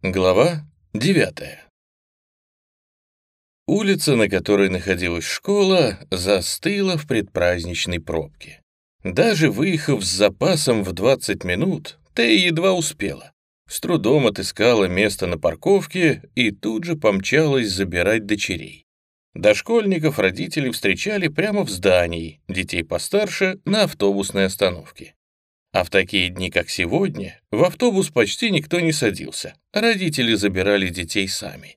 Глава девятая. Улица, на которой находилась школа, застыла в предпраздничной пробке. Даже выехав с запасом в 20 минут, Тея едва успела. С трудом отыскала место на парковке и тут же помчалась забирать дочерей. Дошкольников родители встречали прямо в здании, детей постарше — на автобусной остановке. А в такие дни, как сегодня, в автобус почти никто не садился, родители забирали детей сами.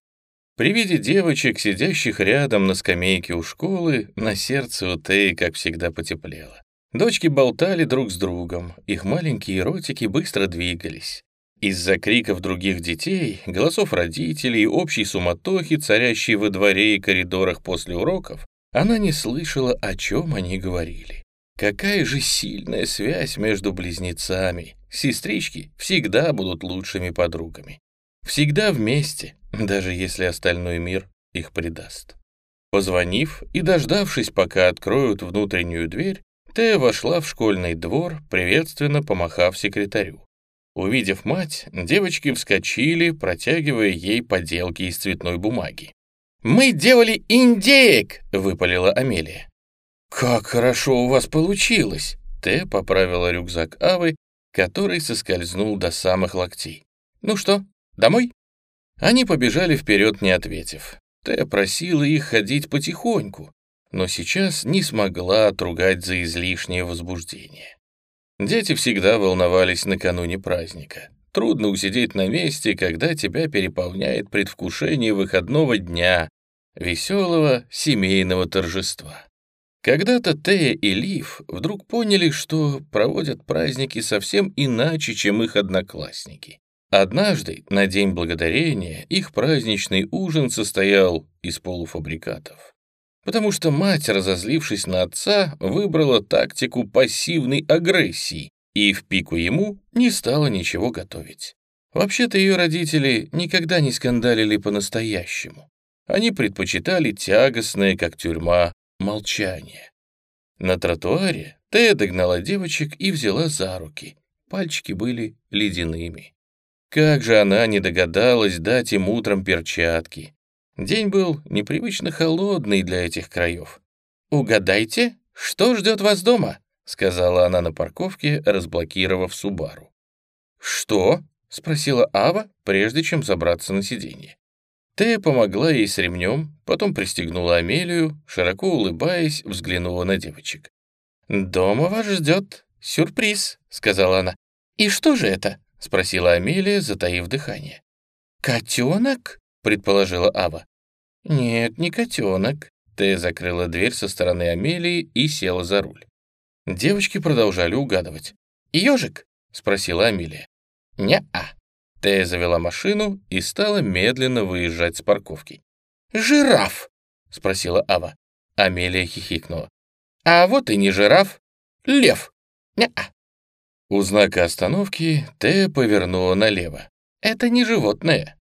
При виде девочек, сидящих рядом на скамейке у школы, на сердце у Теи, как всегда, потеплело. Дочки болтали друг с другом, их маленькие ротики быстро двигались. Из-за криков других детей, голосов родителей, общей суматохи, царящей во дворе и коридорах после уроков, она не слышала, о чем они говорили. Какая же сильная связь между близнецами. Сестрички всегда будут лучшими подругами. Всегда вместе, даже если остальной мир их предаст. Позвонив и дождавшись, пока откроют внутреннюю дверь, Тея вошла в школьный двор, приветственно помахав секретарю. Увидев мать, девочки вскочили, протягивая ей поделки из цветной бумаги. «Мы делали индеек!» — выпалила Амелия. «Как хорошо у вас получилось!» Т поправила рюкзак Авы, который соскользнул до самых локтей. «Ну что, домой?» Они побежали вперед, не ответив. Т просила их ходить потихоньку, но сейчас не смогла отругать за излишнее возбуждение. Дети всегда волновались накануне праздника. Трудно усидеть на месте, когда тебя переполняет предвкушение выходного дня, веселого семейного торжества. Когда-то Тея и Лив вдруг поняли, что проводят праздники совсем иначе, чем их одноклассники. Однажды, на День Благодарения, их праздничный ужин состоял из полуфабрикатов. Потому что мать, разозлившись на отца, выбрала тактику пассивной агрессии и в пику ему не стала ничего готовить. Вообще-то ее родители никогда не скандалили по-настоящему. Они предпочитали тягостное, как тюрьма, молчание. На тротуаре Тея догнала девочек и взяла за руки. Пальчики были ледяными. Как же она не догадалась дать им утром перчатки. День был непривычно холодный для этих краев. «Угадайте, что ждет вас дома?» — сказала она на парковке, разблокировав Субару. «Что?» — спросила Ава, прежде чем забраться на сиденье. Тея помогла ей с ремнем, потом пристегнула Амелию, широко улыбаясь, взглянула на девочек. «Дома вас ждет сюрприз», — сказала она. «И что же это?» — спросила Амелия, затаив дыхание. «Котенок?» — предположила Ава. «Нет, не котенок». Тея закрыла дверь со стороны Амелии и села за руль. Девочки продолжали угадывать. «Ежик?» — спросила Амелия. «Не-а», Тея завела машину и стала медленно выезжать с парковки. «Жираф!» — спросила Ава. Амелия хихикнула. «А вот и не жираф. Лев. Не-а». У знака остановки Тея повернула налево. «Это не животное».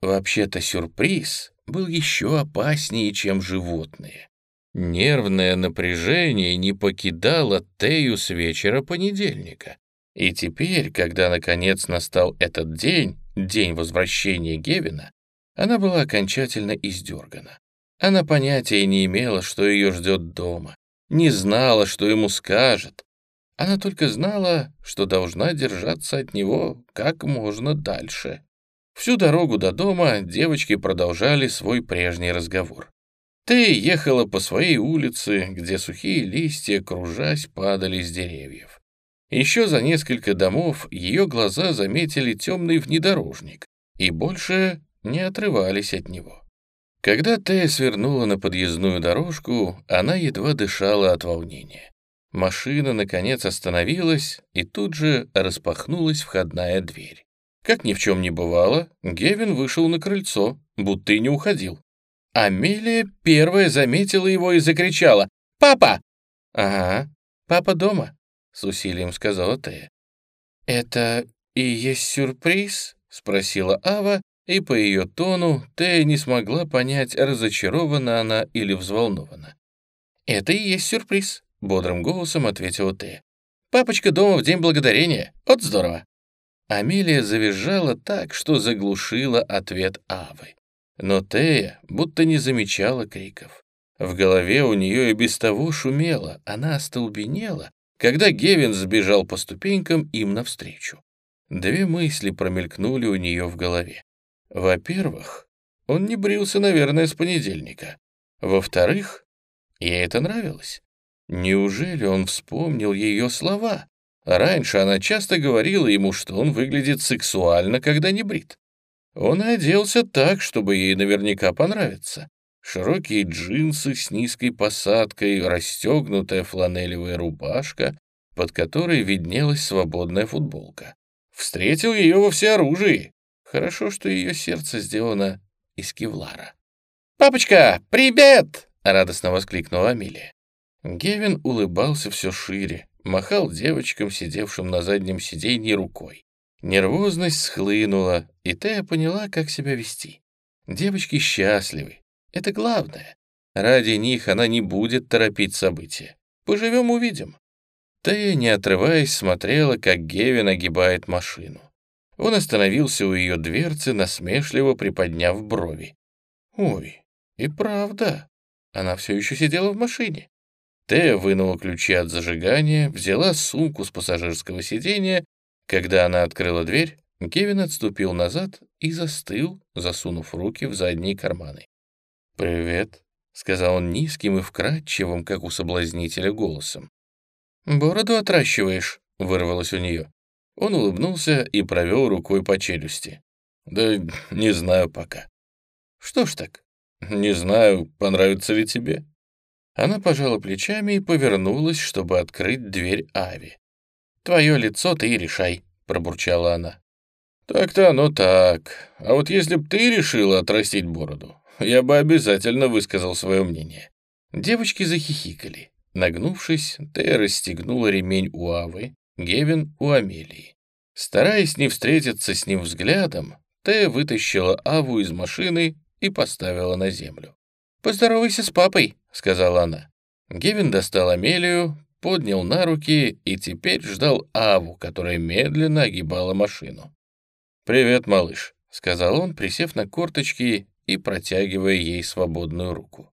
Вообще-то сюрприз был еще опаснее, чем животные. Нервное напряжение не покидало Тею с вечера понедельника. И теперь, когда наконец настал этот день, день возвращения Гевина, она была окончательно издергана. Она понятия не имела, что ее ждет дома, не знала, что ему скажет. Она только знала, что должна держаться от него как можно дальше. Всю дорогу до дома девочки продолжали свой прежний разговор. Ты ехала по своей улице, где сухие листья, кружась, падали с деревьев. Еще за несколько домов ее глаза заметили темный внедорожник и больше не отрывались от него. Когда Тея свернула на подъездную дорожку, она едва дышала от волнения. Машина, наконец, остановилась, и тут же распахнулась входная дверь. Как ни в чем не бывало, Гевин вышел на крыльцо, будто и не уходил. Амелия первая заметила его и закричала «Папа!» «Ага, папа дома», — с усилием сказала Тея. «Это и есть сюрприз?» — спросила Ава, и по ее тону Тея не смогла понять, разочарована она или взволнована. «Это и есть сюрприз», — бодрым голосом ответила Тея. «Папочка дома в День Благодарения. Вот здорово». Амелия завизжала так, что заглушила ответ Авы. Но Тея будто не замечала криков. В голове у нее и без того шумело, она остолбенела, когда Гевин сбежал по ступенькам им навстречу. Две мысли промелькнули у нее в голове. Во-первых, он не брился, наверное, с понедельника. Во-вторых, ей это нравилось. Неужели он вспомнил ее слова? Раньше она часто говорила ему, что он выглядит сексуально, когда не брит. Он оделся так, чтобы ей наверняка понравиться. Широкие джинсы с низкой посадкой, расстегнутая фланелевая рубашка, под которой виднелась свободная футболка. Встретил ее во всеоружии. Хорошо, что ее сердце сделано из кевлара. «Папочка, привет!» — радостно воскликнула Амелия. Гевин улыбался все шире, махал девочкам, сидевшим на заднем сиденье, рукой. Нервозность схлынула, и Тея поняла, как себя вести. Девочки счастливы. Это главное. Ради них она не будет торопить события. Поживем — увидим. Тея, не отрываясь, смотрела, как Гевин огибает машину. Он остановился у ее дверцы, насмешливо приподняв брови. «Ой, и правда, она все еще сидела в машине. Тея вынула ключи от зажигания, взяла сумку с пассажирского сиденья. Когда она открыла дверь, Кевин отступил назад и застыл, засунув руки в задние карманы. «Привет», — сказал он низким и вкрадчивым, как у соблазнителя, голосом. «Бороду отращиваешь?» — вырвалось у нее. Он улыбнулся и провел рукой по челюсти. «Да не знаю пока». «Что ж так?» «Не знаю, понравится ли тебе». Она пожала плечами и повернулась, чтобы открыть дверь Ави. «Твое лицо ты и решай», — пробурчала она. «Так-то оно так. А вот если б ты решила отрастить бороду, я бы обязательно высказал свое мнение». Девочки захихикали. Нагнувшись, Тея расстегнула ремень у Авы, Гевин у Амелии. Стараясь не встретиться с ним взглядом, Тея вытащила Аву из машины и поставила на землю. «Поздоровайся с папой», — сказала она. Гевин достал Амелию, поднял на руки и теперь ждал Аву, которая медленно огибала машину. «Привет, малыш», — сказал он, присев на корточки и протягивая ей свободную руку.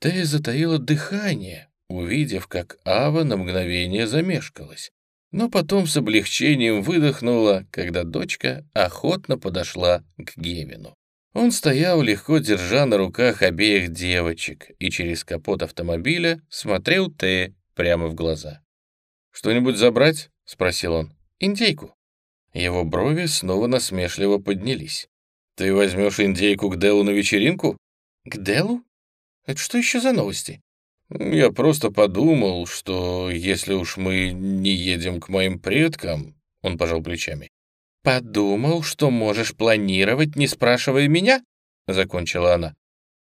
Тея затаила дыхание, увидев, как Ава на мгновение замешкалась, но потом с облегчением выдохнула, когда дочка охотно подошла к Гевину. Он стоял, легко держа на руках обеих девочек, и через капот автомобиля смотрел Т прямо в глаза. «Что-нибудь забрать?» — спросил он. «Индейку». Его брови снова насмешливо поднялись. «Ты возьмешь индейку к Делу на вечеринку?» «К Делу? Это что еще за новости?» «Я просто подумал, что если уж мы не едем к моим предкам...» Он пожал плечами. «Подумал, что можешь планировать, не спрашивая меня?» — закончила она.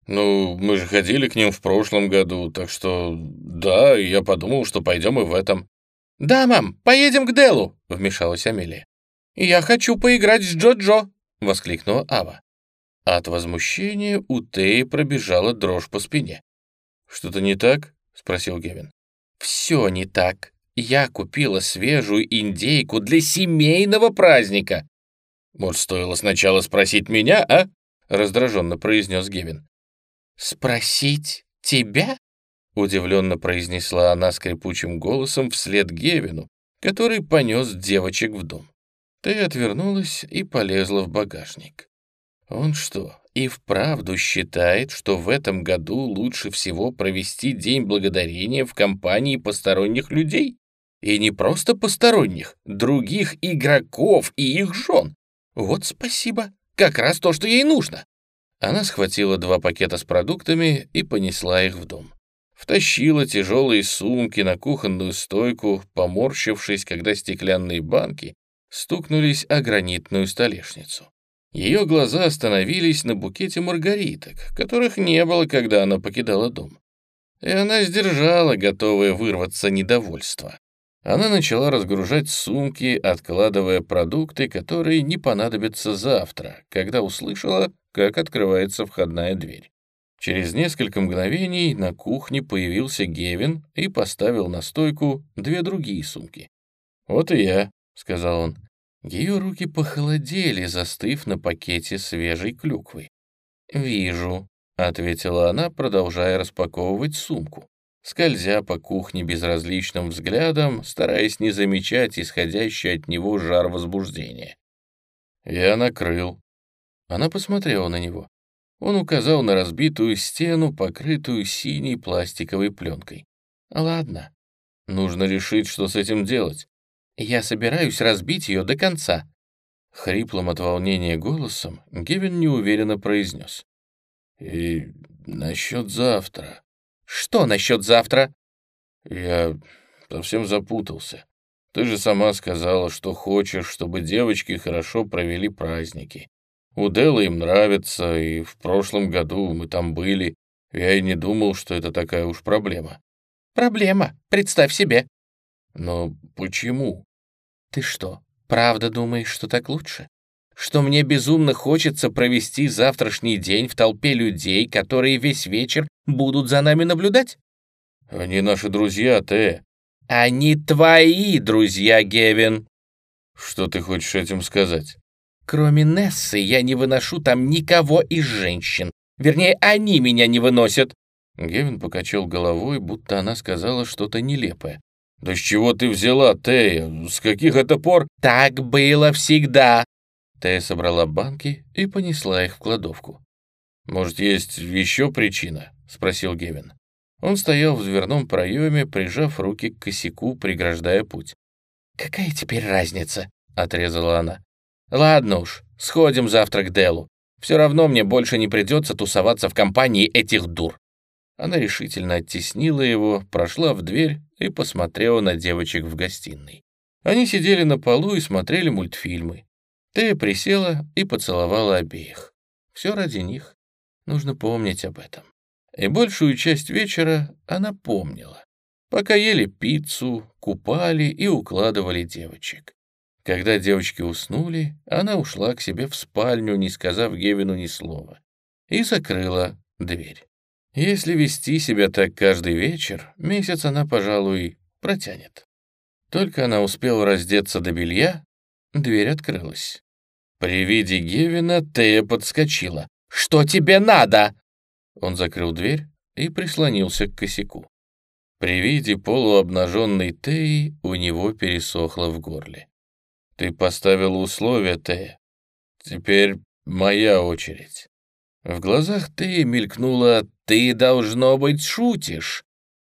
«Ну, мы же ходили к ним в прошлом году, так что да, я подумал, что пойдем и в этом». «Да, мам, поедем к Делу», — вмешалась Амелия. «Я хочу поиграть с Джо-Джо», — воскликнула Ава. От возмущения у Теи пробежала дрожь по спине. «Что-то не так?» — спросил Гевин. «Все не так», я купила свежую индейку для семейного праздника. Может, стоило сначала спросить меня, а? Раздраженно произнес Гевин. Спросить тебя? Удивленно произнесла она скрипучим голосом вслед Гевину, который понес девочек в дом. Ты отвернулась и полезла в багажник. Он что, и вправду считает, что в этом году лучше всего провести День Благодарения в компании посторонних людей? И не просто посторонних, других игроков и их жен. Вот спасибо, как раз то, что ей нужно. Она схватила два пакета с продуктами и понесла их в дом. Втащила тяжелые сумки на кухонную стойку, поморщившись, когда стеклянные банки стукнулись о гранитную столешницу. Ее глаза остановились на букете маргариток, которых не было, когда она покидала дом. И она сдержала, готовое вырваться недовольство. Она начала разгружать сумки, откладывая продукты, которые не понадобятся завтра, когда услышала, как открывается входная дверь. Через несколько мгновений на кухне появился Гевин и поставил на стойку две другие сумки. «Вот и я», — сказал он. Ее руки похолодели, застыв на пакете свежей клюквы. «Вижу», — ответила она, продолжая распаковывать сумку, скользя по кухне безразличным взглядом, стараясь не замечать исходящий от него жар возбуждения. «Я накрыл». Она посмотрела на него. Он указал на разбитую стену, покрытую синей пластиковой пленкой. «Ладно, нужно решить, что с этим делать. Я собираюсь разбить ее до конца». Хриплым от волнения голосом Гевин неуверенно произнес. «И насчет завтра». «Что насчет завтра?» «Я совсем запутался. Ты же сама сказала, что хочешь, чтобы девочки хорошо провели праздники. У Делла им нравится, и в прошлом году мы там были. Я и не думал, что это такая уж проблема». «Проблема, представь себе». «Но почему?» «Ты что, правда думаешь, что так лучше? Что мне безумно хочется провести завтрашний день в толпе людей, которые весь вечер будут за нами наблюдать?» «Они наши друзья, Тэ». «Они твои друзья, Гевин». «Что ты хочешь этим сказать?» «Кроме Нессы я не выношу там никого из женщин. Вернее, они меня не выносят». Гевин покачал головой, будто она сказала что-то нелепое. «Да с чего ты взяла, Тея? С каких это пор?» «Так было всегда!» Тея собрала банки и понесла их в кладовку. «Может, есть еще причина?» — спросил Гевин. Он стоял в дверном проеме, прижав руки к косяку, преграждая путь. «Какая теперь разница?» — отрезала она. «Ладно уж, сходим завтра к Делу. Все равно мне больше не придется тусоваться в компании этих дур». Она решительно оттеснила его, прошла в дверь и посмотрела на девочек в гостиной. Они сидели на полу и смотрели мультфильмы. Тея присела и поцеловала обеих. Все ради них. Нужно помнить об этом. И большую часть вечера она помнила. Пока ели пиццу, купали и укладывали девочек. Когда девочки уснули, она ушла к себе в спальню, не сказав Гевину ни слова, и закрыла дверь. Если вести себя так каждый вечер, месяц она, пожалуй, протянет. Только она успела раздеться до белья, дверь открылась. При виде Гевина Тея подскочила. «Что тебе надо?» Он закрыл дверь и прислонился к косяку. При виде полуобнаженной Теи у него пересохло в горле. «Ты поставила условия, Тея. Теперь моя очередь». В глазах Теи мелькнуло «Ты, должно быть, шутишь!»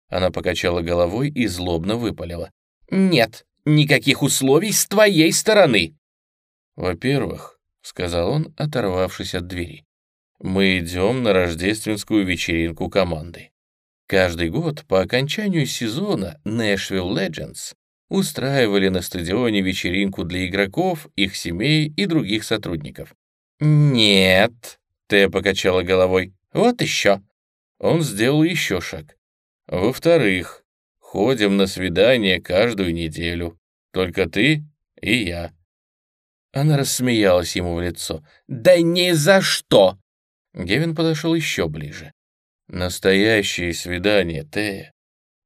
Она покачала головой и злобно выпалила. «Нет, никаких условий с твоей стороны!» «Во-первых», — сказал он, оторвавшись от двери, «мы идем на рождественскую вечеринку команды. Каждый год по окончанию сезона Nashville Legends устраивали на стадионе вечеринку для игроков, их семей и других сотрудников. «Нет», Тея покачала головой. «Вот еще». Он сделал еще шаг. «Во-вторых, ходим на свидание каждую неделю. Только ты и я». Она рассмеялась ему в лицо. «Да ни за что!» Гевин подошел еще ближе. «Настоящее свидание, Тея.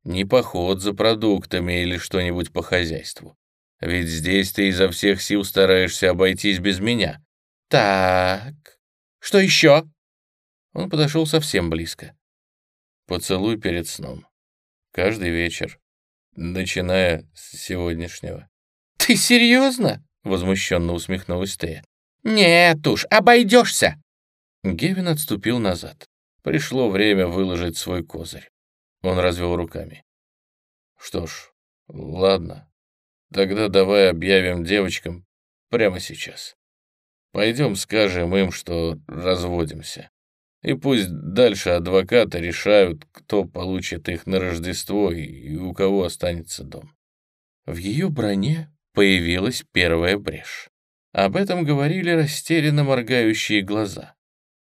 Не поход за продуктами или что-нибудь по хозяйству. Ведь здесь ты изо всех сил стараешься обойтись без меня. Так, что еще?» Он подошел совсем близко. «Поцелуй перед сном. Каждый вечер, начиная с сегодняшнего». «Ты серьезно?» — возмущенно усмехнулась Тея. «Нет уж, обойдешься!» Гевин отступил назад. Пришло время выложить свой козырь. Он развел руками. «Что ж, ладно. Тогда давай объявим девочкам прямо сейчас». Пойдем скажем им, что разводимся. И пусть дальше адвокаты решают, кто получит их на Рождество и у кого останется дом. В ее броне появилась первая брешь. Об этом говорили растерянно моргающие глаза.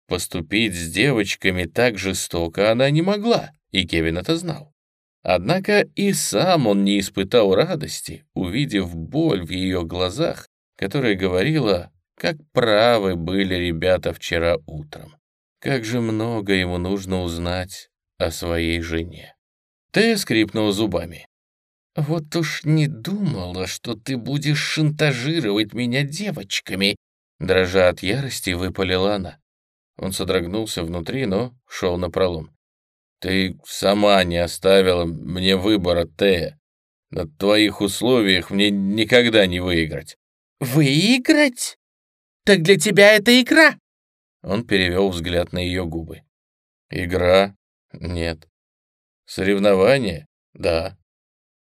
Поступить с девочками так жестоко она не могла, и Кевин это знал. Однако и сам он не испытал радости, увидев боль в ее глазах, которая говорила как правы были ребята вчера утром. Как же много ему нужно узнать о своей жене. Тея скрипнула зубами. «Вот уж не думала, что ты будешь шантажировать меня девочками!» Дрожа от ярости, выпалила она. Он содрогнулся внутри, но шел на пролом. «Ты сама не оставила мне выбора, Тея. На твоих условиях мне никогда не выиграть». «Выиграть? Так для тебя это игра?» Он перевел взгляд на ее губы. «Игра? Нет. Соревнование? Да».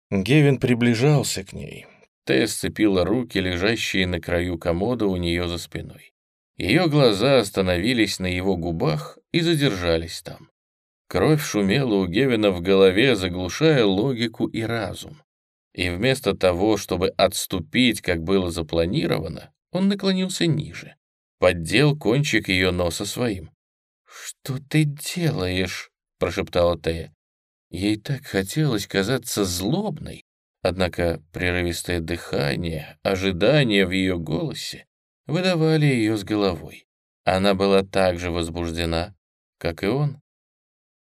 Гевин приближался к ней. Тея сцепила руки, лежащие на краю комода у нее за спиной. Ее глаза остановились на его губах и задержались там. Кровь шумела у Гевина в голове, заглушая логику и разум. И вместо того, чтобы отступить, как было запланировано, он наклонился ниже, поддел кончик ее носа своим. «Что ты делаешь?» — прошептала Тея. Ей так хотелось казаться злобной, однако прерывистое дыхание, ожидание в ее голосе выдавали ее с головой. Она была так же возбуждена, как и он.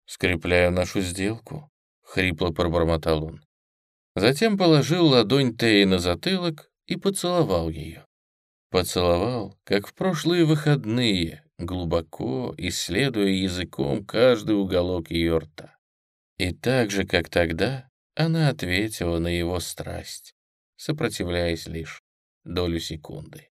«Скрепляю нашу сделку», — хрипло пробормотал он. Затем положил ладонь Теи на затылок и поцеловал ее. Поцеловал, как в прошлые выходные, глубоко исследуя языком каждый уголок ее рта. И так же, как тогда, она ответила на его страсть, сопротивляясь лишь долю секунды.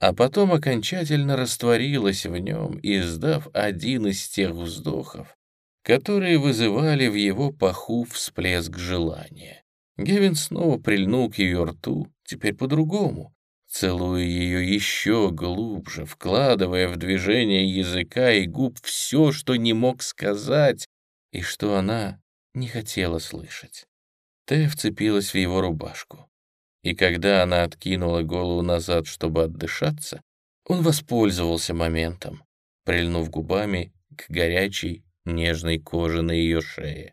А потом окончательно растворилась в нем, издав один из тех вздохов, которые вызывали в его паху всплеск желания. Гевин снова прильнул к ее рту, теперь по-другому, целуя ее еще глубже, вкладывая в движение языка и губ все, что не мог сказать, и что она не хотела слышать. Тея вцепилась в его рубашку. И когда она откинула голову назад, чтобы отдышаться, он воспользовался моментом, прильнув губами к горячей, нежной коже на ее шее.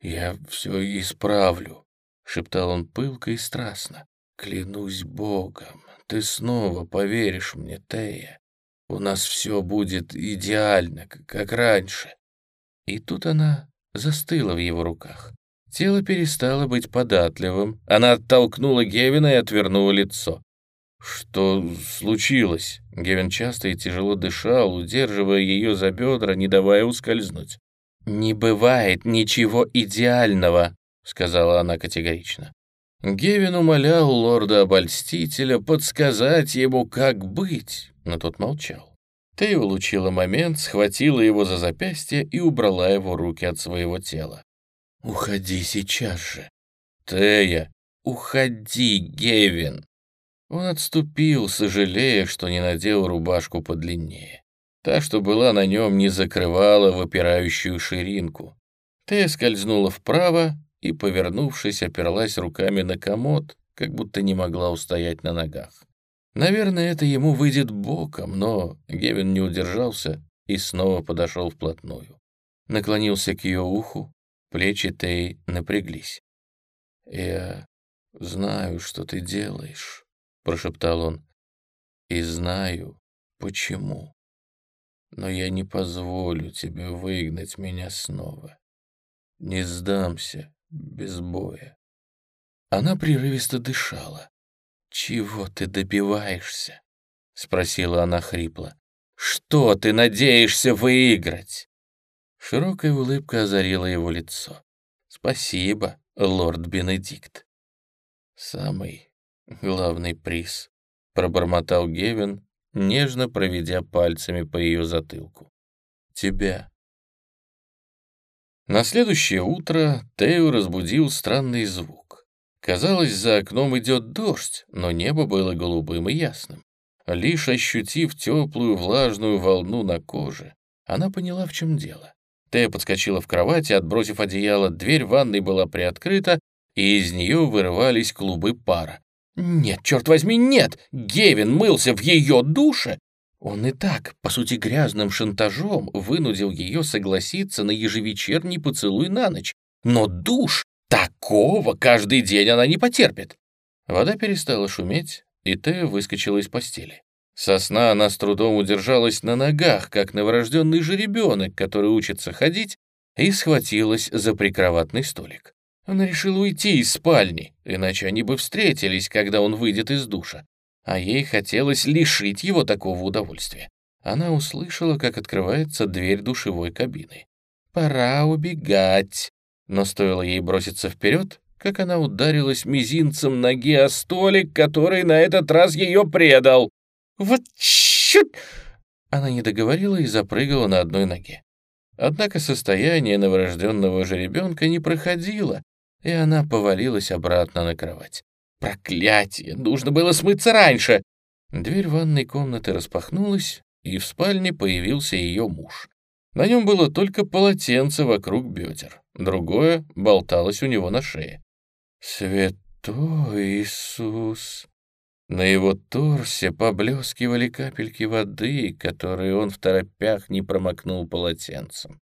«Я все исправлю», — шептал он пылко и страстно. «Клянусь Богом, ты снова поверишь мне, Тея. У нас все будет идеально, как раньше». И тут она застыла в его руках. Тело перестало быть податливым. Она оттолкнула Гевина и отвернула лицо. «Что случилось?» Гевин часто и тяжело дышал, удерживая ее за бедра, не давая ускользнуть. «Не бывает ничего идеального», — сказала она категорично. Гевин умолял лорда-обольстителя подсказать ему, как быть, но тот молчал. Ты улучила момент, схватила его за запястье и убрала его руки от своего тела. «Уходи сейчас же!» «Тея!» «Уходи, Гевин!» Он отступил, сожалея, что не надел рубашку подлиннее. Та, что была на нем, не закрывала выпирающую ширинку. Тея скользнула вправо и, повернувшись, оперлась руками на комод, как будто не могла устоять на ногах. Наверное, это ему выйдет боком, но Гевин не удержался и снова подошел вплотную. Наклонился к ее уху, плечи Тей напряглись. «Я знаю, что ты делаешь», — прошептал он, — «и знаю, почему. Но я не позволю тебе выгнать меня снова. Не сдамся без боя». Она прерывисто дышала. «Чего ты добиваешься?» — спросила она хрипло. «Что ты надеешься выиграть?» Широкая улыбка озарила его лицо. «Спасибо, лорд Бенедикт». «Самый главный приз», — пробормотал Гевин, нежно проведя пальцами по ее затылку. «Тебя». На следующее утро Тею разбудил странный звук. Казалось, за окном идет дождь, но небо было голубым и ясным. Лишь ощутив теплую влажную волну на коже, она поняла, в чем дело. Тея подскочила в кровати, отбросив одеяло, дверь ванной была приоткрыта, и из нее вырывались клубы пара. «Нет, черт возьми, нет! Гевин мылся в ее душе!» Он и так, по сути, грязным шантажом вынудил ее согласиться на ежевечерний поцелуй на ночь. Но душ Такого каждый день она не потерпит. Вода перестала шуметь, и Тея выскочила из постели. Со сна она с трудом удержалась на ногах, как новорожденный жеребенок, который учится ходить, и схватилась за прикроватный столик. Она решила уйти из спальни, иначе они бы встретились, когда он выйдет из душа. А ей хотелось лишить его такого удовольствия. Она услышала, как открывается дверь душевой кабины. «Пора убегать!» Но стоило ей броситься вперед, как она ударилась мизинцем ноги о столик, который на этот раз ее предал. «Вот чуть!» Она не договорила и запрыгала на одной ноге. Однако состояние новорожденного жеребенка не проходило, и она повалилась обратно на кровать. Проклятие! Нужно было смыться раньше! Дверь ванной комнаты распахнулась, и в спальне появился ее муж. На нем было только полотенце вокруг бедер, другое болталось у него на шее. «Святой Иисус!» На его торсе поблескивали капельки воды, которые он в торопях не промокнул полотенцем.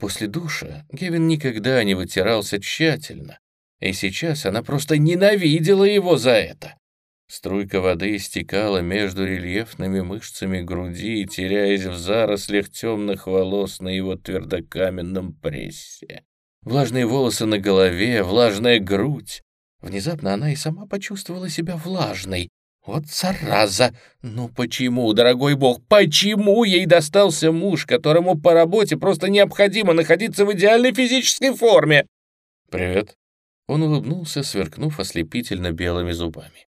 После душа Гевин никогда не вытирался тщательно, и сейчас она просто ненавидела его за это. Струйка воды стекала между рельефными мышцами груди, теряясь в зарослях темных волос на его твердокаменном прессе. Влажные волосы на голове, влажная грудь. Внезапно она и сама почувствовала себя влажной. Вот зараза! Ну почему, дорогой бог, почему ей достался муж, которому по работе просто необходимо находиться в идеальной физической форме? «Привет». Он улыбнулся, сверкнув ослепительно белыми зубами.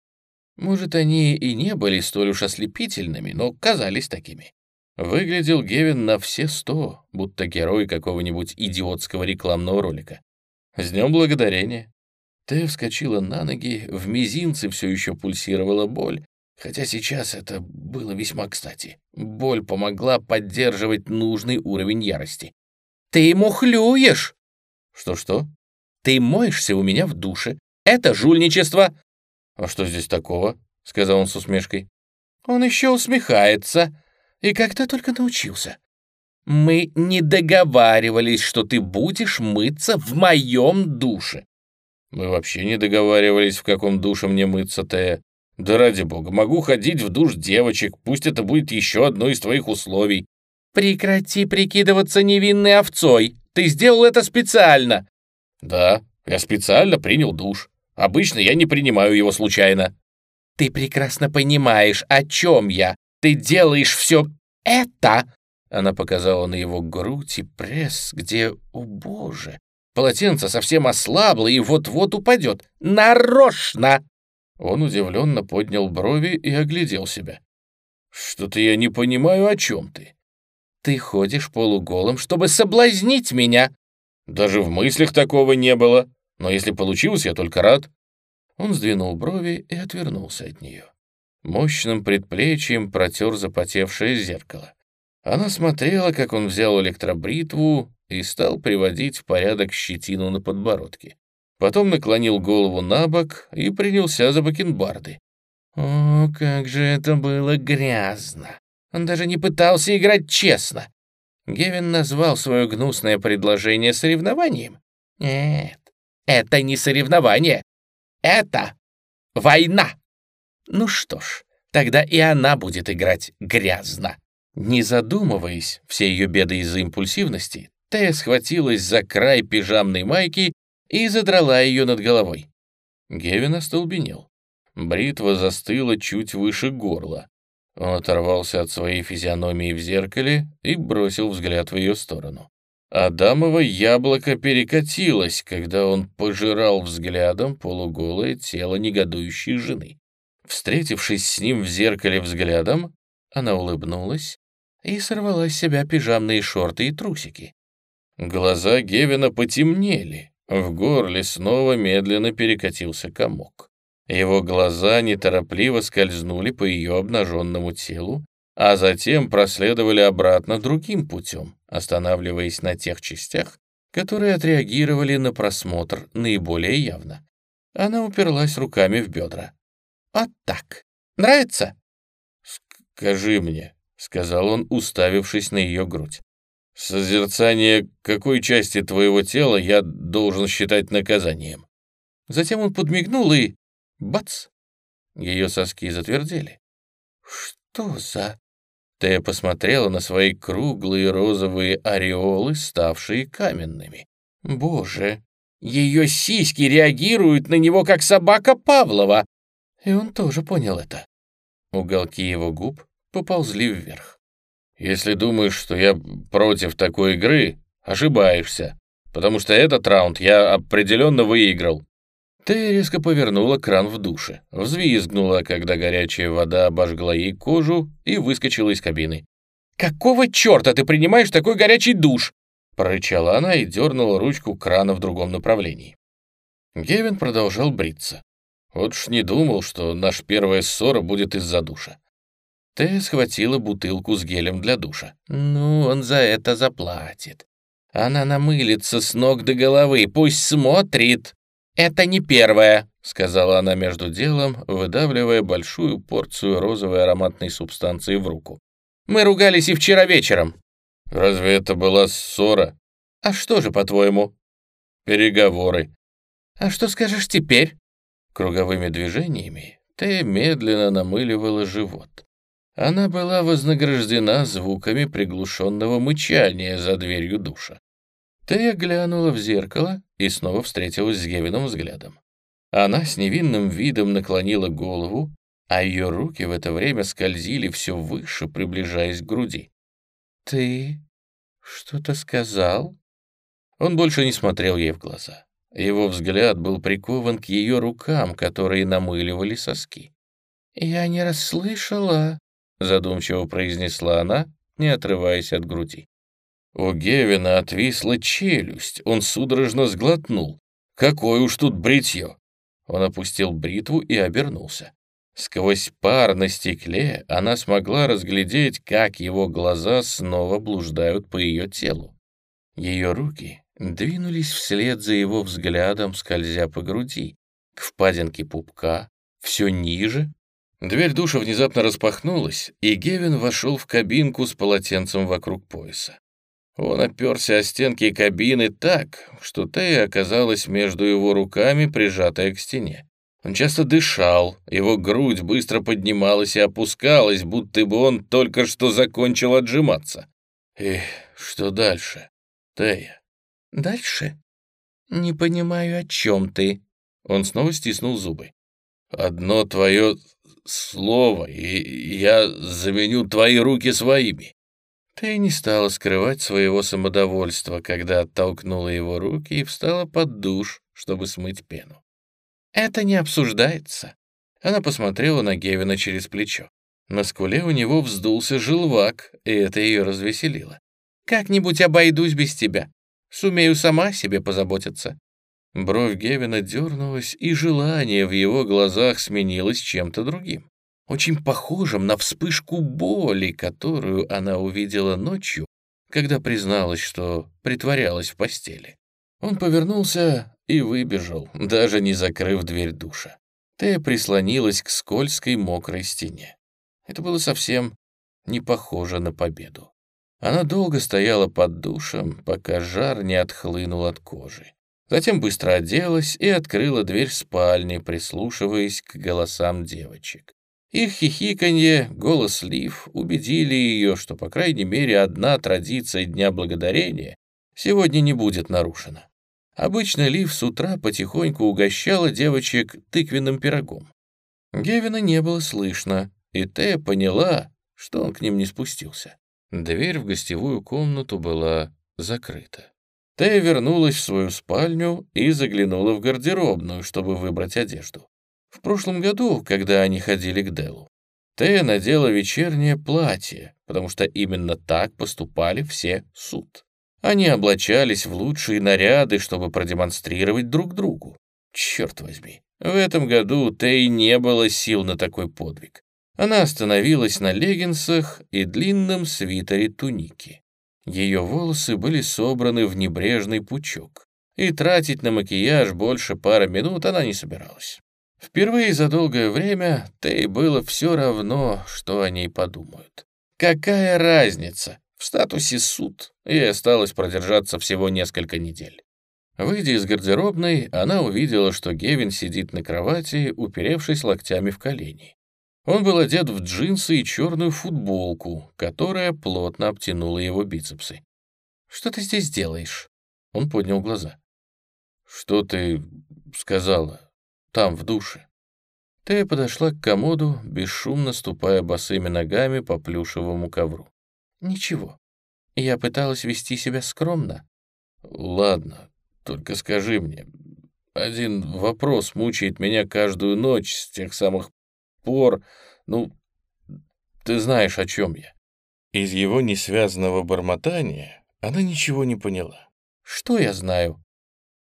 Может, они и не были столь уж ослепительными, но казались такими. Выглядел Гевин на все сто, будто герой какого-нибудь идиотского рекламного ролика. «С днем благодарения!» Тея вскочила на ноги, в мизинце все еще пульсировала боль, хотя сейчас это было весьма кстати. Боль помогла поддерживать нужный уровень ярости. «Ты ему хлюешь!» «Что-что?» «Ты моешься у меня в душе. Это жульничество!» «А что здесь такого?» — сказал он с усмешкой. «Он еще усмехается. И когда только научился. Мы не договаривались, что ты будешь мыться в моем душе. Мы вообще не договаривались, в каком душе мне мыться, Тея. Да ради бога, могу ходить в душ девочек, пусть это будет еще одно из твоих условий. Прекрати прикидываться невинной овцой. Ты сделал это специально. Да, я специально принял душ. Обычно я не принимаю его случайно. Ты прекрасно понимаешь, о чем я. Ты делаешь все это. Она показала на его грудь и пресс, где, о боже, Полотенце совсем ослабло и вот-вот упадет. Нарочно!» Он удивленно поднял брови и оглядел себя. «Что-то я не понимаю, о чем ты?» «Ты ходишь полуголым, чтобы соблазнить меня!» «Даже в мыслях такого не было. Но если получилось, я только рад». Он сдвинул брови и отвернулся от нее. Мощным предплечьем протер запотевшее зеркало. Она смотрела, как он взял электробритву и стал приводить в порядок щетину на подбородке. Потом наклонил голову на бок и принялся за бакенбарды. О, как же это было грязно! Он даже не пытался играть честно. Гевин назвал свое гнусное предложение соревнованием. Нет, это не соревнование. Это война. Ну что ж, тогда и она будет играть грязно. Не задумываясь, все ее беды из-за импульсивности, Тея схватилась за край пижамной майки и задрала ее над головой. Гевин остолбенел. Бритва застыла чуть выше горла. Он оторвался от своей физиономии в зеркале и бросил взгляд в ее сторону. Адамово яблоко перекатилось, когда он пожирал взглядом полуголое тело негодующей жены. Встретившись с ним в зеркале взглядом, она улыбнулась и сорвала с себя пижамные шорты и трусики. Глаза Гевина потемнели, в горле снова медленно перекатился комок. Его глаза неторопливо скользнули по ее обнаженному телу, а затем проследовали обратно другим путем, останавливаясь на тех частях, которые отреагировали на просмотр наиболее явно. Она уперлась руками в бедра. «Вот так. Нравится?» «Скажи мне», — сказал он, уставившись на ее грудь. Созерцание какой части твоего тела я должен считать наказанием? Затем он подмигнул и... Бац! Ее соски затвердели. Что за... Тея посмотрела на свои круглые розовые ореолы, ставшие каменными. Боже, Ее сиськи реагируют на него, как собака Павлова. И он тоже понял это. Уголки его губ поползли вверх. «Если думаешь, что я против такой игры, ошибаешься, потому что этот раунд я определенно выиграл». Ты резко повернула кран в душе, взвизгнула, когда горячая вода обожгла ей кожу и выскочила из кабины. «Какого черта ты принимаешь такой горячий душ?» прорычала она и дернула ручку крана в другом направлении. Гевин продолжал бриться. Вот уж не думал, что наша первая ссора будет из-за душа. Ты схватила бутылку с гелем для душа. Ну, он за это заплатит. Она намылится с ног до головы, пусть смотрит. Это не первое, сказала она между делом, выдавливая большую порцию розовой ароматной субстанции в руку. Мы ругались и вчера вечером. Разве это была ссора? А что же, по-твоему? Переговоры. А что скажешь теперь? Круговыми движениями ты медленно намыливала живот. Она была вознаграждена звуками приглушенного мычания за дверью душа. Ты глянула в зеркало и снова встретилась с Гевином взглядом. Она с невинным видом наклонила голову, а ее руки в это время скользили все выше, приближаясь к груди. «Ты что-то сказал?» Он больше не смотрел ей в глаза. Его взгляд был прикован к ее рукам, которые намыливали соски. «Я не расслышала», — задумчиво произнесла она, не отрываясь от груди. У Гевина отвисла челюсть, он судорожно сглотнул. «Какое уж тут бритье!» Он опустил бритву и обернулся. Сквозь пар на стекле она смогла разглядеть, как его глаза снова блуждают по ее телу. Ее руки двинулись вслед за его взглядом, скользя по груди, к впадинке пупка, все ниже. Дверь душа внезапно распахнулась, и Гевин вошел в кабинку с полотенцем вокруг пояса. Он оперся о стенки кабины так, что Тея оказалась между его руками, прижатая к стене. Он часто дышал, его грудь быстро поднималась и опускалась, будто бы он только что закончил отжиматься. И что дальше, Тея? Дальше? Не понимаю, о чем ты. Он снова стиснул зубы. Одно твое слово, и я заменю твои руки своими. Ты не стала скрывать своего самодовольства, когда оттолкнула его руки и встала под душ, чтобы смыть пену. «Это не обсуждается». Она посмотрела на Гевина через плечо. На скуле у него вздулся желвак, и это ее развеселило. «Как-нибудь обойдусь без тебя. Сумею сама себе позаботиться». Бровь Гевина дернулась, и желание в его глазах сменилось чем-то другим. Очень похожим на вспышку боли, которую она увидела ночью, когда призналась, что притворялась в постели. Он повернулся и выбежал, даже не закрыв дверь душа. Тея прислонилась к скользкой мокрой стене. Это было совсем не похоже на победу. Она долго стояла под душем, пока жар не отхлынул от кожи. Затем быстро оделась и открыла дверь спальни, прислушиваясь к голосам девочек. Их хихиканье, голос Лив убедили ее, что, по крайней мере, одна традиция Дня Благодарения сегодня не будет нарушена. Обычно Лив с утра потихоньку угощала девочек тыквенным пирогом. Гевина не было слышно, и Тея поняла, что он к ним не спустился. Дверь в гостевую комнату была закрыта. Тея вернулась в свою спальню и заглянула в гардеробную, чтобы выбрать одежду. В прошлом году, когда они ходили к Делу, Тея надела вечернее платье, потому что именно так поступали все суд. Они облачались в лучшие наряды, чтобы продемонстрировать друг другу. Черт возьми, в этом году Тей не было сил на такой подвиг. Она остановилась на леггинсах и длинном свитере туники. Ее волосы были собраны в небрежный пучок, и тратить на макияж больше пары минут она не собиралась. Впервые за долгое время Тей было все равно, что о ней подумают. Какая разница, в статусе суд, и осталось продержаться всего несколько недель. Выйдя из гардеробной, она увидела, что Гевин сидит на кровати, уперевшись локтями в колени. Он был одет в джинсы и черную футболку, которая плотно обтянула его бицепсы. «Что ты здесь делаешь?» Он поднял глаза. «Что ты сказала там, в душе?» Тея подошла к комоду, бесшумно ступая босыми ногами по плюшевому ковру. «Ничего. Я пыталась вести себя скромно». «Ладно, только скажи мне, один вопрос мучает меня каждую ночь с тех самых пор, ну, ты знаешь, о чем я». Из его несвязанного бормотания она ничего не поняла. «Что я знаю?»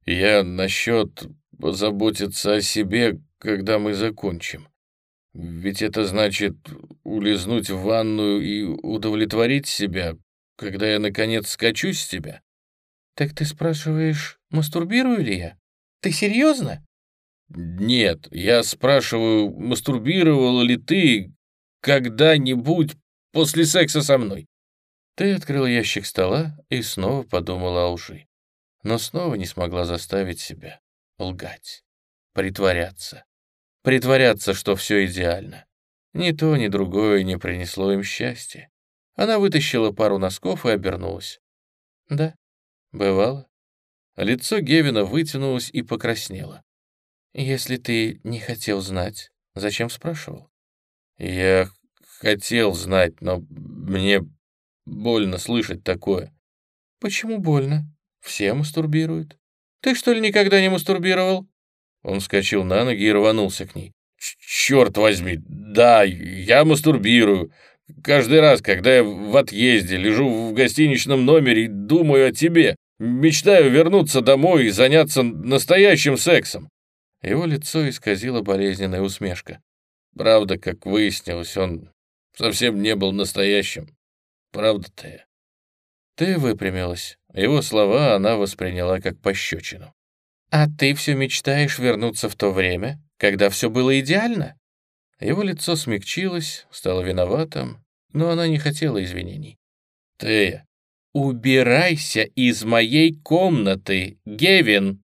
«Я насчет позаботиться о себе, когда мы закончим. Ведь это значит улизнуть в ванную и удовлетворить себя, когда я, наконец, скачусь с тебя». «Так ты спрашиваешь, мастурбирую ли я? Ты серьезно?» «Нет, я спрашиваю, мастурбировала ли ты когда-нибудь после секса со мной?» Ты открыл ящик стола и снова подумала о лжи, но снова не смогла заставить себя лгать, притворяться, притворяться, что все идеально. Ни то, ни другое не принесло им счастья. Она вытащила пару носков и обернулась. Да, бывало. Лицо Гевина вытянулось и покраснело. «Если ты не хотел знать, зачем спрашивал?» «Я хотел знать, но мне больно слышать такое». «Почему больно? Все мастурбируют. Ты что ли никогда не мастурбировал?» Он вскочил на ноги и рванулся к ней. «Черт возьми, да, я мастурбирую. Каждый раз, когда я в отъезде, лежу в гостиничном номере и думаю о тебе, мечтаю вернуться домой и заняться настоящим сексом». Его лицо исказило болезненная усмешка. Правда, как выяснилось, он совсем не был настоящим. Правда-то я. Ты выпрямилась. Его слова она восприняла как пощечину. «А ты все мечтаешь вернуться в то время, когда все было идеально?» Его лицо смягчилось, стало виноватым, но она не хотела извинений. «Ты...» «Убирайся из моей комнаты, Гевин!»